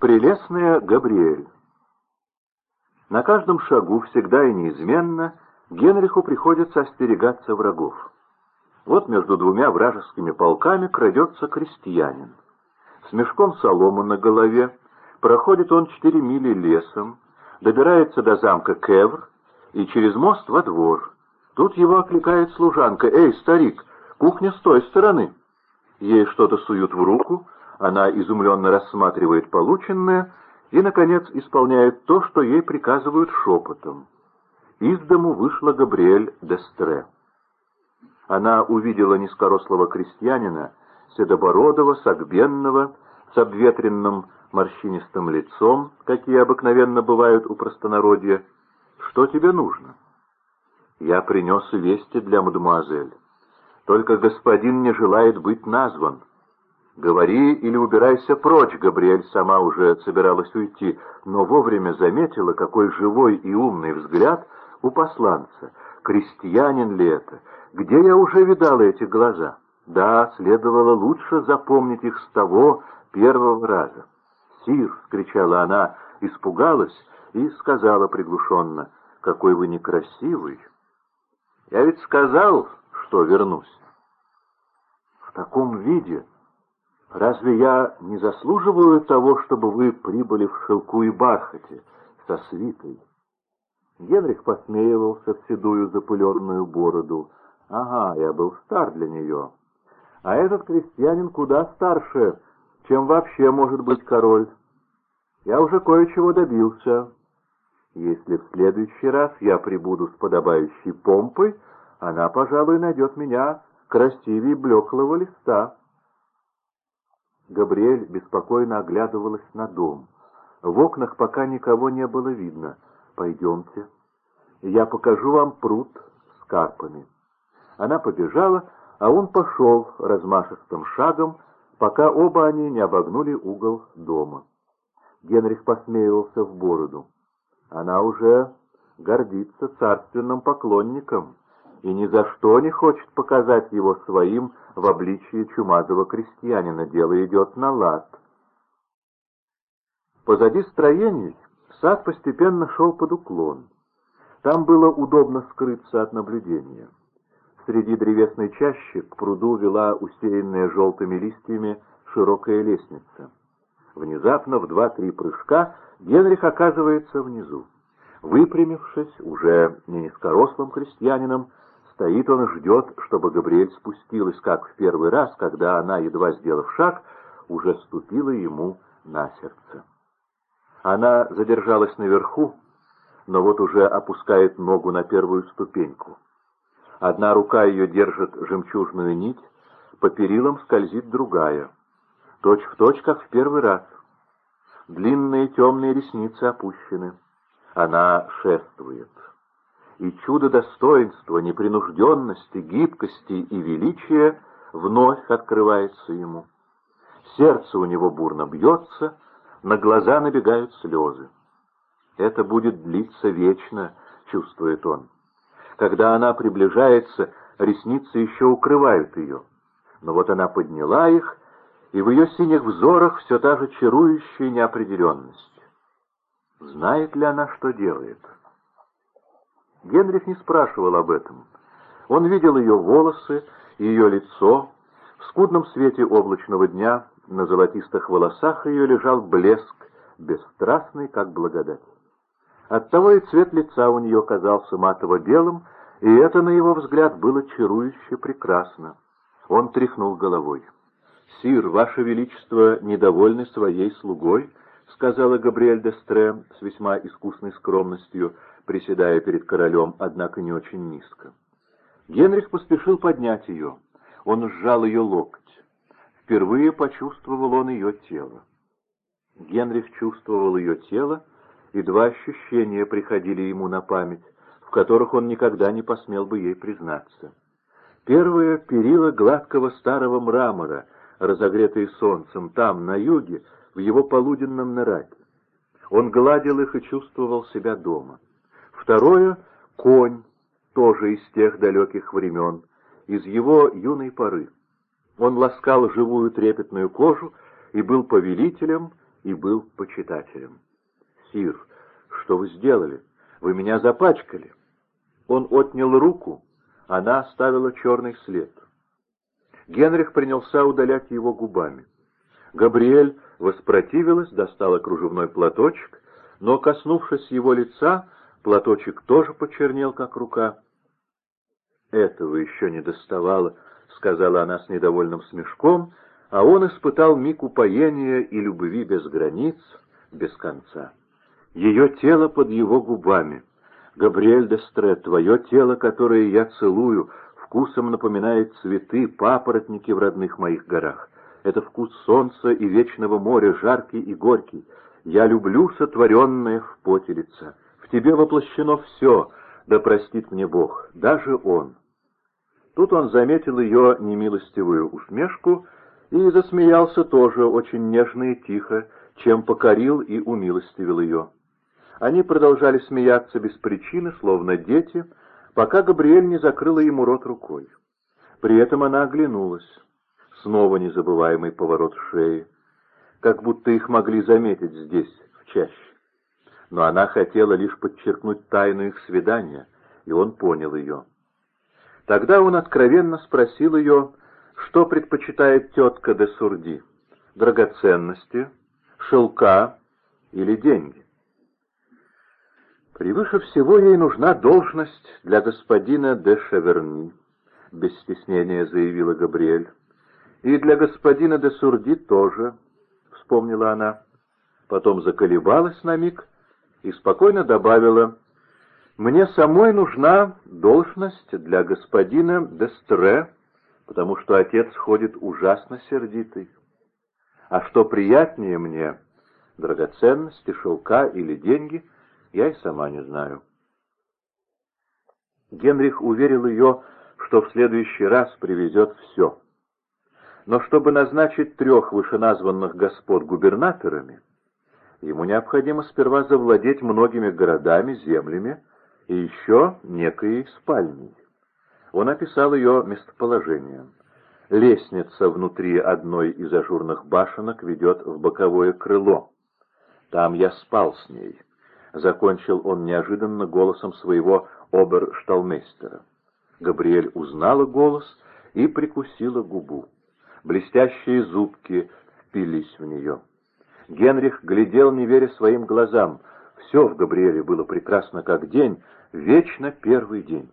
Прелестная Габриэль. На каждом шагу, всегда и неизменно, Генриху приходится остерегаться врагов. Вот между двумя вражескими полками крадется крестьянин. С мешком соломы на голове проходит он четыре мили лесом, добирается до замка Кевр и через мост во двор. Тут его окликает служанка. «Эй, старик, кухня с той стороны!» Ей что-то суют в руку, она изумленно рассматривает полученное и, наконец, исполняет то, что ей приказывают шепотом. Из дому вышла Габриэль Дестре. Она увидела низкорослого крестьянина, седобородого, согбенного, с обветренным морщинистым лицом, какие обыкновенно бывают у простонародья. «Что тебе нужно?» «Я принес вести для мадемуазель. Только господин не желает быть назван». «Говори или убирайся прочь», — Габриэль сама уже собиралась уйти, но вовремя заметила, какой живой и умный взгляд у посланца. Крестьянин ли это? Где я уже видала эти глаза? Да, следовало лучше запомнить их с того первого раза. «Сир!» — кричала она, испугалась и сказала приглушенно, «Какой вы некрасивый!» «Я ведь сказал, что вернусь!» «В таком виде!» Разве я не заслуживаю того, чтобы вы прибыли в шелку и бархате со свитой? Генрих посмеивался в седую запыленную бороду. Ага, я был стар для нее. А этот крестьянин куда старше, чем вообще может быть король. Я уже кое-чего добился. Если в следующий раз я прибуду с подобающей помпой, она, пожалуй, найдет меня красивее блеклого листа. Габриэль беспокойно оглядывалась на дом. В окнах пока никого не было видно. «Пойдемте. Я покажу вам пруд с карпами». Она побежала, а он пошел размашистым шагом, пока оба они не обогнули угол дома. Генрих посмеивался в бороду. Она уже гордится царственным поклонником и ни за что не хочет показать его своим в обличии чумазого крестьянина. Дело идет на лад. Позади строений сад постепенно шел под уклон. Там было удобно скрыться от наблюдения. Среди древесной чащи к пруду вела усеянная желтыми листьями широкая лестница. Внезапно, в два-три прыжка, Генрих оказывается внизу. Выпрямившись, уже не низкорослым крестьянином, Стоит он и ждет, чтобы Габриэль спустилась, как в первый раз, когда она, едва сделав шаг, уже ступила ему на сердце. Она задержалась наверху, но вот уже опускает ногу на первую ступеньку. Одна рука ее держит жемчужную нить, по перилам скользит другая. Точь в точь, как в первый раз. Длинные темные ресницы опущены. Она шествует и чудо достоинства, непринужденности, гибкости и величия вновь открывается ему. Сердце у него бурно бьется, на глаза набегают слезы. Это будет длиться вечно, чувствует он. Когда она приближается, ресницы еще укрывают ее. Но вот она подняла их, и в ее синих взорах все та же чарующая неопределенность. Знает ли она, что делает? Генрих не спрашивал об этом. Он видел ее волосы, ее лицо. В скудном свете облачного дня на золотистых волосах ее лежал блеск, бесстрастный, как благодать. Оттого и цвет лица у нее казался матово-белым, и это, на его взгляд, было чарующе прекрасно. Он тряхнул головой. «Сир, ваше величество недовольны своей слугой?» — сказала Габриэль де Стре с весьма искусной скромностью — приседая перед королем, однако не очень низко. Генрих поспешил поднять ее. Он сжал ее локоть. Впервые почувствовал он ее тело. Генрих чувствовал ее тело, и два ощущения приходили ему на память, в которых он никогда не посмел бы ей признаться. Первое — перила гладкого старого мрамора, разогретые солнцем, там, на юге, в его полуденном нараке. Он гладил их и чувствовал себя дома. Второе — конь, тоже из тех далеких времен, из его юной поры. Он ласкал живую трепетную кожу и был повелителем и был почитателем. «Сир, что вы сделали? Вы меня запачкали!» Он отнял руку, она оставила черный след. Генрих принялся удалять его губами. Габриэль воспротивилась, достала кружевной платочек, но, коснувшись его лица, платочек тоже почернел, как рука. «Этого еще не доставало», — сказала она с недовольным смешком, а он испытал миг упоения и любви без границ, без конца. Ее тело под его губами. «Габриэль де Стре, твое тело, которое я целую, вкусом напоминает цветы, папоротники в родных моих горах. Это вкус солнца и вечного моря, жаркий и горький. Я люблю сотворенное в поте лица. Тебе воплощено все, да простит мне Бог, даже Он». Тут он заметил ее немилостивую усмешку и засмеялся тоже очень нежно и тихо, чем покорил и умилостивил ее. Они продолжали смеяться без причины, словно дети, пока Габриэль не закрыла ему рот рукой. При этом она оглянулась. Снова незабываемый поворот шеи. Как будто их могли заметить здесь, в чаще. Но она хотела лишь подчеркнуть тайну их свидания, и он понял ее. Тогда он откровенно спросил ее, что предпочитает тетка де Сурди — драгоценности, шелка или деньги. Превыше всего ей нужна должность для господина де Шеверни, без стеснения заявила Габриэль. И для господина де Сурди тоже, вспомнила она. Потом заколебалась на миг и спокойно добавила, «Мне самой нужна должность для господина де Стре, потому что отец ходит ужасно сердитый. А что приятнее мне, драгоценности, шелка или деньги — я и сама не знаю. Генрих уверил ее, что в следующий раз привезет все. Но чтобы назначить трех вышеназванных господ губернаторами, ему необходимо сперва завладеть многими городами, землями и еще некой спальней. Он описал ее местоположение. Лестница внутри одной из ажурных башенок ведет в боковое крыло. Там я спал с ней. — закончил он неожиданно голосом своего обершталмейстера. Габриэль узнала голос и прикусила губу. Блестящие зубки впились в нее. Генрих глядел, не веря своим глазам. Все в Габриэле было прекрасно как день, вечно первый день.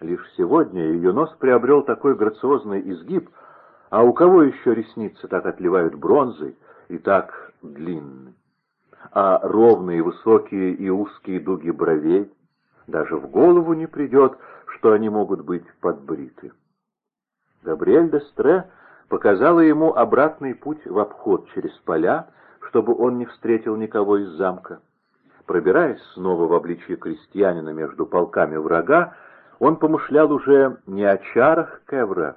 Лишь сегодня ее нос приобрел такой грациозный изгиб, а у кого еще ресницы так отливают бронзой и так длинны? а ровные, высокие и узкие дуги бровей. Даже в голову не придет, что они могут быть подбриты. Габриэль де Стре показала ему обратный путь в обход через поля, чтобы он не встретил никого из замка. Пробираясь снова в обличье крестьянина между полками врага, он помышлял уже не о чарах Кевра,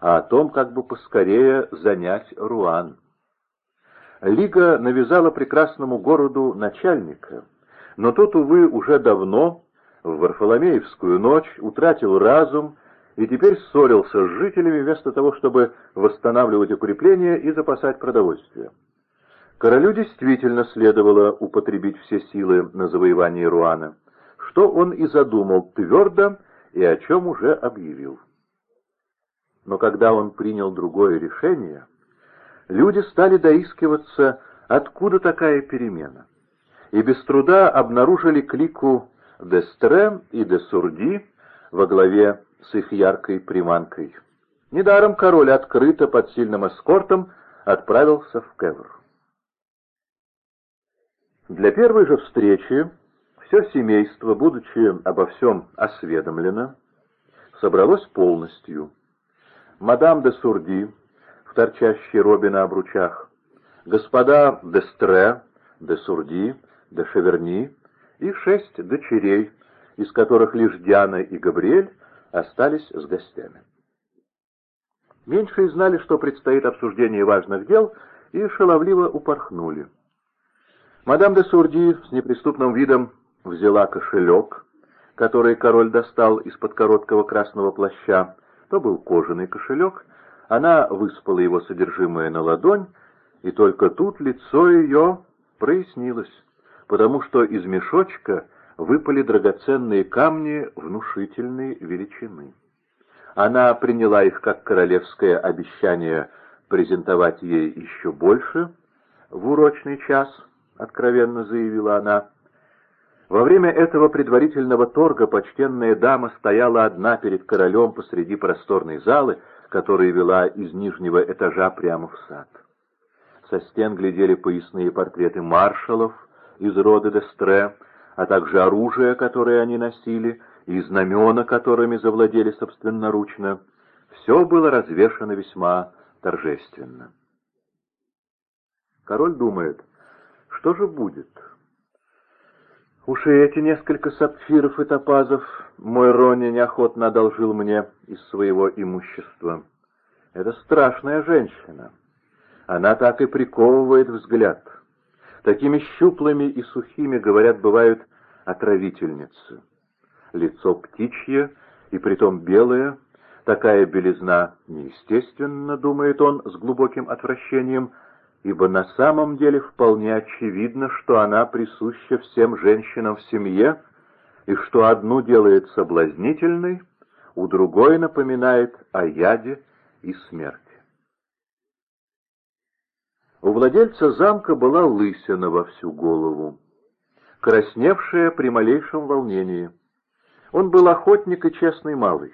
а о том, как бы поскорее занять Руан. Лига навязала прекрасному городу начальника, но тот, увы, уже давно, в Варфоломеевскую ночь, утратил разум и теперь ссорился с жителями вместо того, чтобы восстанавливать укрепления и запасать продовольствие. Королю действительно следовало употребить все силы на завоевание Руана, что он и задумал твердо и о чем уже объявил. Но когда он принял другое решение люди стали доискиваться, откуда такая перемена, и без труда обнаружили клику Дестре и де Сурди во главе с их яркой приманкой. Недаром король открыто под сильным эскортом отправился в Кевр. Для первой же встречи все семейство, будучи обо всем осведомлено, собралось полностью. Мадам де Сурди, в торчащей робе на обручах, господа Дестре, де Сурди, де Шеверни и шесть дочерей, из которых лишь Диана и Габриэль остались с гостями. Меньшие знали, что предстоит обсуждение важных дел, и шаловливо упорхнули. Мадам де Сурди с неприступным видом взяла кошелек, который король достал из-под короткого красного плаща. То был кожаный кошелек, она выспала его содержимое на ладонь и только тут лицо ее прояснилось, потому что из мешочка выпали драгоценные камни внушительной величины. Она приняла их как королевское обещание презентовать ей еще больше в урочный час, откровенно заявила она. Во время этого предварительного торга почтенная дама стояла одна перед королем посреди просторной залы, которая вела из нижнего этажа прямо в сад. Со стен глядели поясные портреты маршалов из рода Дестре, а также оружие, которое они носили, и знамена, которыми завладели собственноручно. Все было развешано весьма торжественно. Король думает, что же будет? Уж и эти несколько сапфиров и топазов мой Рони неохотно одолжил мне из своего имущества. Это страшная женщина. Она так и приковывает взгляд. Такими щуплыми и сухими, говорят, бывают отравительницы. Лицо птичье и притом белое, такая белизна неестественна, думает он с глубоким отвращением, ибо на самом деле вполне очевидно, что она присуща всем женщинам в семье, и что одну делает соблазнительной, у другой напоминает о яде и смерти. У владельца замка была лысина во всю голову, красневшая при малейшем волнении. Он был охотник и честный малый.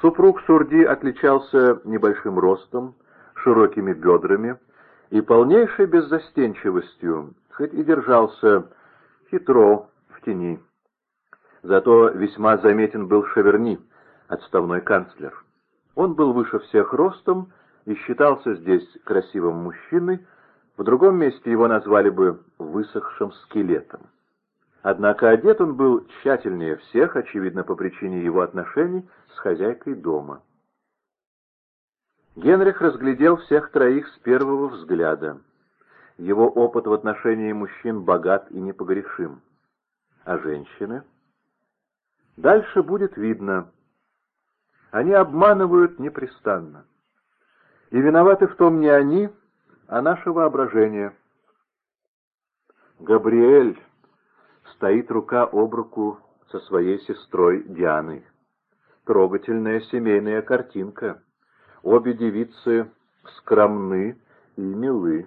Супруг Сурди отличался небольшим ростом, широкими бедрами и полнейшей беззастенчивостью, хоть и держался хитро в тени. Зато весьма заметен был Шаверни, отставной канцлер. Он был выше всех ростом и считался здесь красивым мужчиной, в другом месте его назвали бы высохшим скелетом. Однако одет он был тщательнее всех, очевидно, по причине его отношений с хозяйкой дома. Генрих разглядел всех троих с первого взгляда. Его опыт в отношении мужчин богат и непогрешим. А женщины? Дальше будет видно. Они обманывают непрестанно. И виноваты в том не они, а наше воображение. Габриэль стоит рука об руку со своей сестрой Дианой. Трогательная семейная картинка. Обе девицы скромны и милы.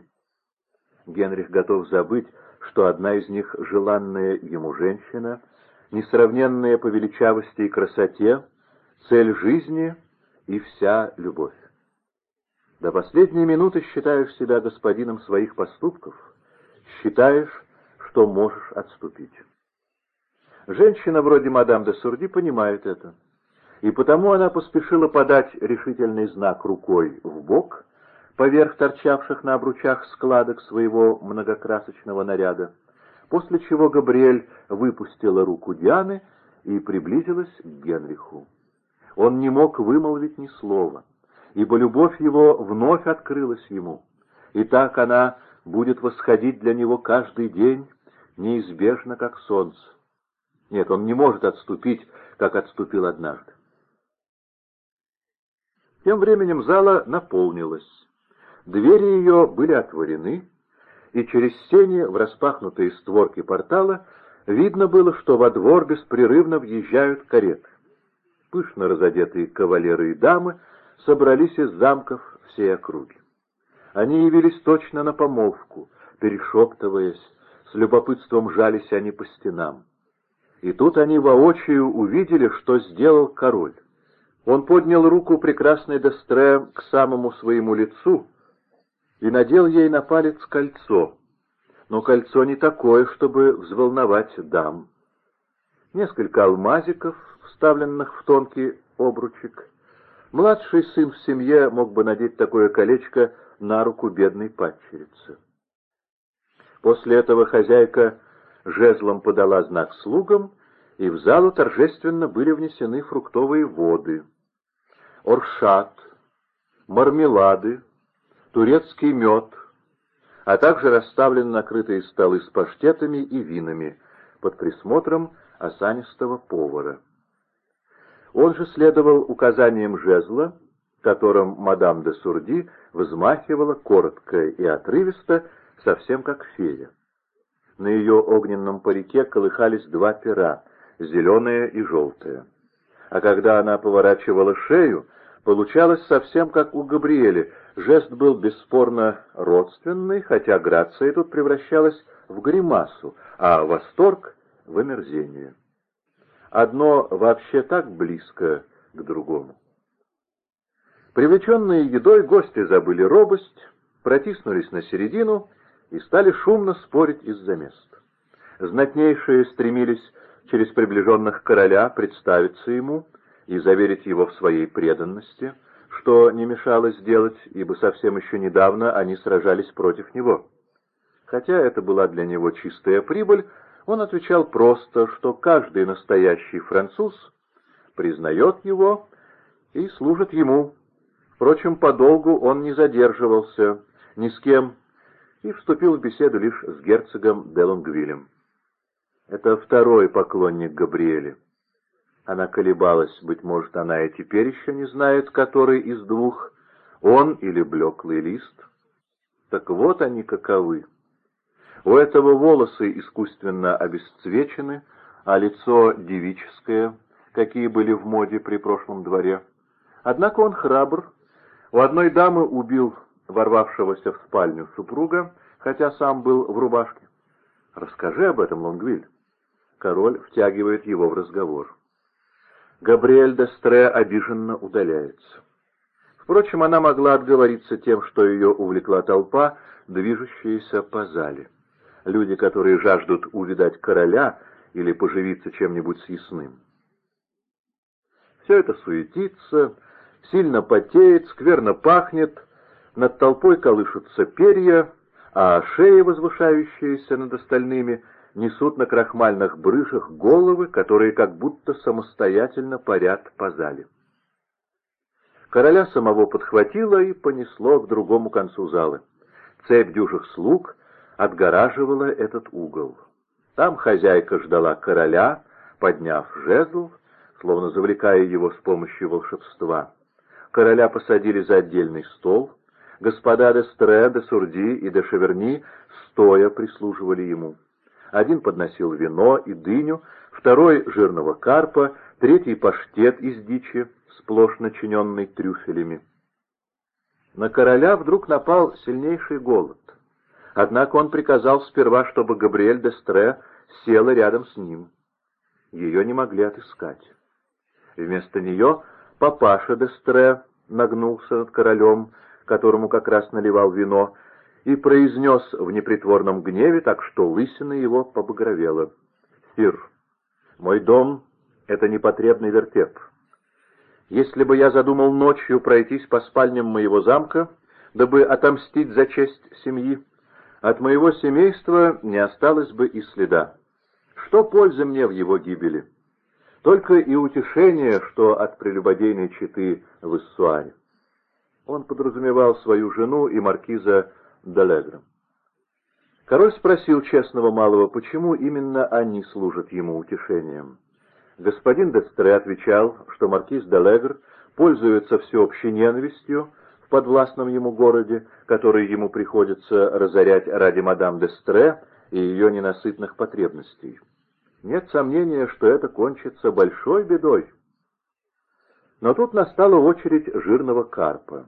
Генрих готов забыть, что одна из них — желанная ему женщина, несравненная по величавости и красоте, цель жизни и вся любовь. До последней минуты считаешь себя господином своих поступков, считаешь, что можешь отступить. Женщина вроде мадам де Сурди понимает это, и потому она поспешила подать решительный знак рукой в бок, поверх торчавших на обручах складок своего многокрасочного наряда, после чего Габриэль выпустила руку Дианы и приблизилась к Генриху. Он не мог вымолвить ни слова ибо любовь его вновь открылась ему, и так она будет восходить для него каждый день, неизбежно, как солнце. Нет, он не может отступить, как отступил однажды. Тем временем зала наполнилась. Двери ее были отворены, и через сени в распахнутые створки портала видно было, что во двор беспрерывно въезжают кареты. Пышно разодетые кавалеры и дамы собрались из замков всей округи. Они явились точно на помолвку, перешептываясь, с любопытством жались они по стенам. И тут они воочию увидели, что сделал король. Он поднял руку прекрасной Дестре к самому своему лицу и надел ей на палец кольцо. Но кольцо не такое, чтобы взволновать дам. Несколько алмазиков, вставленных в тонкий обручек, Младший сын в семье мог бы надеть такое колечко на руку бедной падчерицы. После этого хозяйка жезлом подала знак слугам, и в залу торжественно были внесены фруктовые воды, оршат, мармелады, турецкий мед, а также расставлены накрытые столы с паштетами и винами под присмотром осанистого повара. Он же следовал указаниям жезла, которым мадам де Сурди взмахивала коротко и отрывисто, совсем как фея. На ее огненном парике колыхались два пера, зеленое и желтое. А когда она поворачивала шею, получалось совсем как у Габриэли. Жест был бесспорно родственный, хотя грация тут превращалась в гримасу, а восторг — в омерзение. Одно вообще так близко к другому. Привлеченные едой, гости забыли робость, протиснулись на середину и стали шумно спорить из-за мест. Знатнейшие стремились через приближенных короля представиться ему и заверить его в своей преданности, что не мешало сделать, ибо совсем еще недавно они сражались против него. Хотя это была для него чистая прибыль, он отвечал просто, что каждый настоящий француз признает его и служит ему. Впрочем, подолгу он не задерживался ни с кем и вступил в беседу лишь с герцогом де Лонгвилем. Это второй поклонник Габриэли. Она колебалась, быть может, она и теперь еще не знает, который из двух, он или блеклый лист. Так вот они каковы. У этого волосы искусственно обесцвечены, а лицо девическое, какие были в моде при прошлом дворе. Однако он храбр. У одной дамы убил ворвавшегося в спальню супруга, хотя сам был в рубашке. «Расскажи об этом, Лонгвиль». Король втягивает его в разговор. Габриэль де Стре обиженно удаляется. Впрочем, она могла отговориться тем, что ее увлекла толпа, движущаяся по зале. Люди, которые жаждут увидать короля или поживиться чем-нибудь съестным. Все это суетится, сильно потеет, скверно пахнет, над толпой колышутся перья, а шеи, возвышающиеся над остальными, несут на крахмальных брышах головы, которые как будто самостоятельно парят по зале. Короля самого подхватило и понесло к другому концу зала. Цепь дюжих слуг отгораживала этот угол. Там хозяйка ждала короля, подняв жезл, словно завлекая его с помощью волшебства. Короля посадили за отдельный стол. Господа де Стре, де Сурди и де Шеверни стоя прислуживали ему. Один подносил вино и дыню, второй — жирного карпа, третий — паштет из дичи, сплошь начиненный трюфелями. На короля вдруг напал сильнейший голод. Однако он приказал сперва, чтобы Габриэль де Стре села рядом с ним. Ее не могли отыскать. Вместо нее папаша де Стре нагнулся над королем, которому как раз наливал вино, и произнес в непритворном гневе, так что лысина его побагровела. «Сир, мой дом — это непотребный вертеп. Если бы я задумал ночью пройтись по спальням моего замка, дабы отомстить за честь семьи, от моего семейства не осталось бы и следа. Что пользы мне в его гибели? Только и утешение, что от прелюбодейной четы в Иссуаре. Он подразумевал свою жену и маркиза Далегром. Король спросил честного малого, почему именно они служат ему утешением. Господин Дестре отвечал, что маркиз Далегр пользуется всеобщей ненавистью в подвластном ему городе, который ему приходится разорять ради мадам Дестре и ее ненасытных потребностей. Нет сомнения, что это кончится большой бедой. Но тут настала очередь жирного карпа.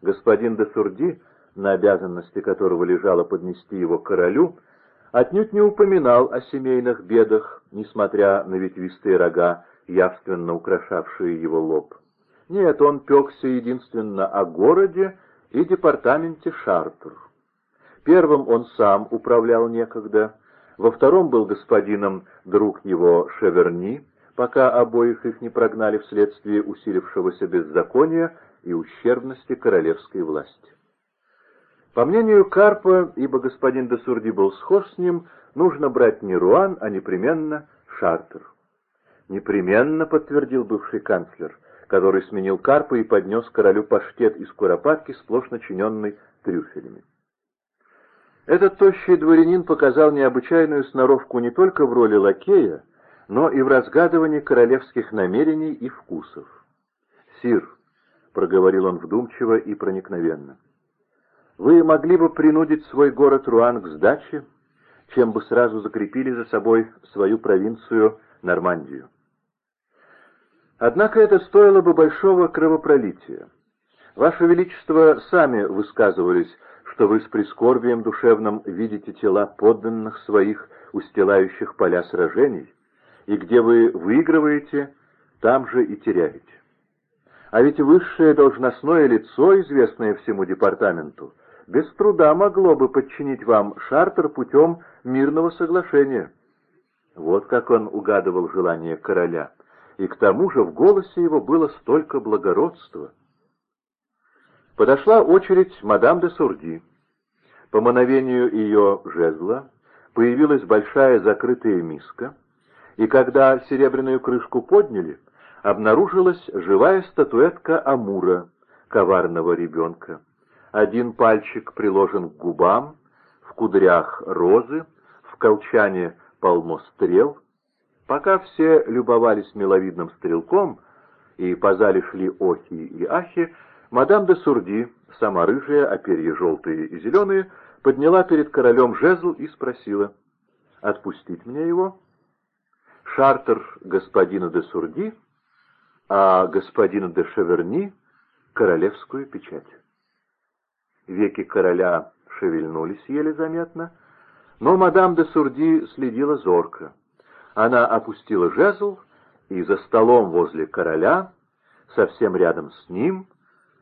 Господин де Сурди на обязанности которого лежало поднести его королю, отнюдь не упоминал о семейных бедах, несмотря на ветвистые рога, явственно украшавшие его лоб. Нет, он пекся единственно о городе и департаменте Шартур. Первым он сам управлял некогда, во втором был господином друг его Шеверни, пока обоих их не прогнали вследствие усилившегося беззакония и ущербности королевской власти. По мнению Карпа, ибо господин де Сурди был схож с ним, нужно брать не Руан, а непременно Шартер. «Непременно», — подтвердил бывший канцлер, который сменил Карпа и поднес королю паштет из куропатки, сплошь начиненный трюфелями. Этот тощий дворянин показал необычайную сноровку не только в роли лакея, но и в разгадывании королевских намерений и вкусов. «Сир, — проговорил он вдумчиво и проникновенно. «Вы могли бы принудить свой город Руан к сдаче, чем бы сразу закрепили за собой свою провинцию Нормандию. Однако это стоило бы большого кровопролития. Ваше Величество сами высказывались, что вы с прискорбием душевным видите тела подданных своих, устилающих поля сражений, и где вы выигрываете, там же и теряете. А ведь высшее должностное лицо, известное всему департаменту, без труда могло бы подчинить вам шартер путем мирного соглашения. Вот как он угадывал желание короля, и к тому же в голосе его было столько благородства. Подошла очередь мадам де Сурди. По мановению ее жезла появилась большая закрытая миска, и когда серебряную крышку подняли — обнаружилась живая статуэтка Амура, коварного ребенка. Один пальчик приложен к губам, в кудрях розы, в колчане полно стрел. Пока все любовались миловидным стрелком, и по зале шли охи и ахи, мадам де Сурди, сама рыжая, а перья желтые и зеленые, подняла перед королем жезл и спросила, «Отпустить мне его?» Шартер господина де Сурди а господину де Шеверни — королевскую печать. Веки короля шевельнулись еле заметно, но мадам де Сурди следила зорко. Она опустила жезл, и за столом возле короля, совсем рядом с ним,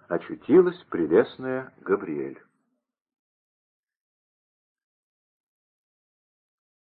очутилась прелестная Габриэль.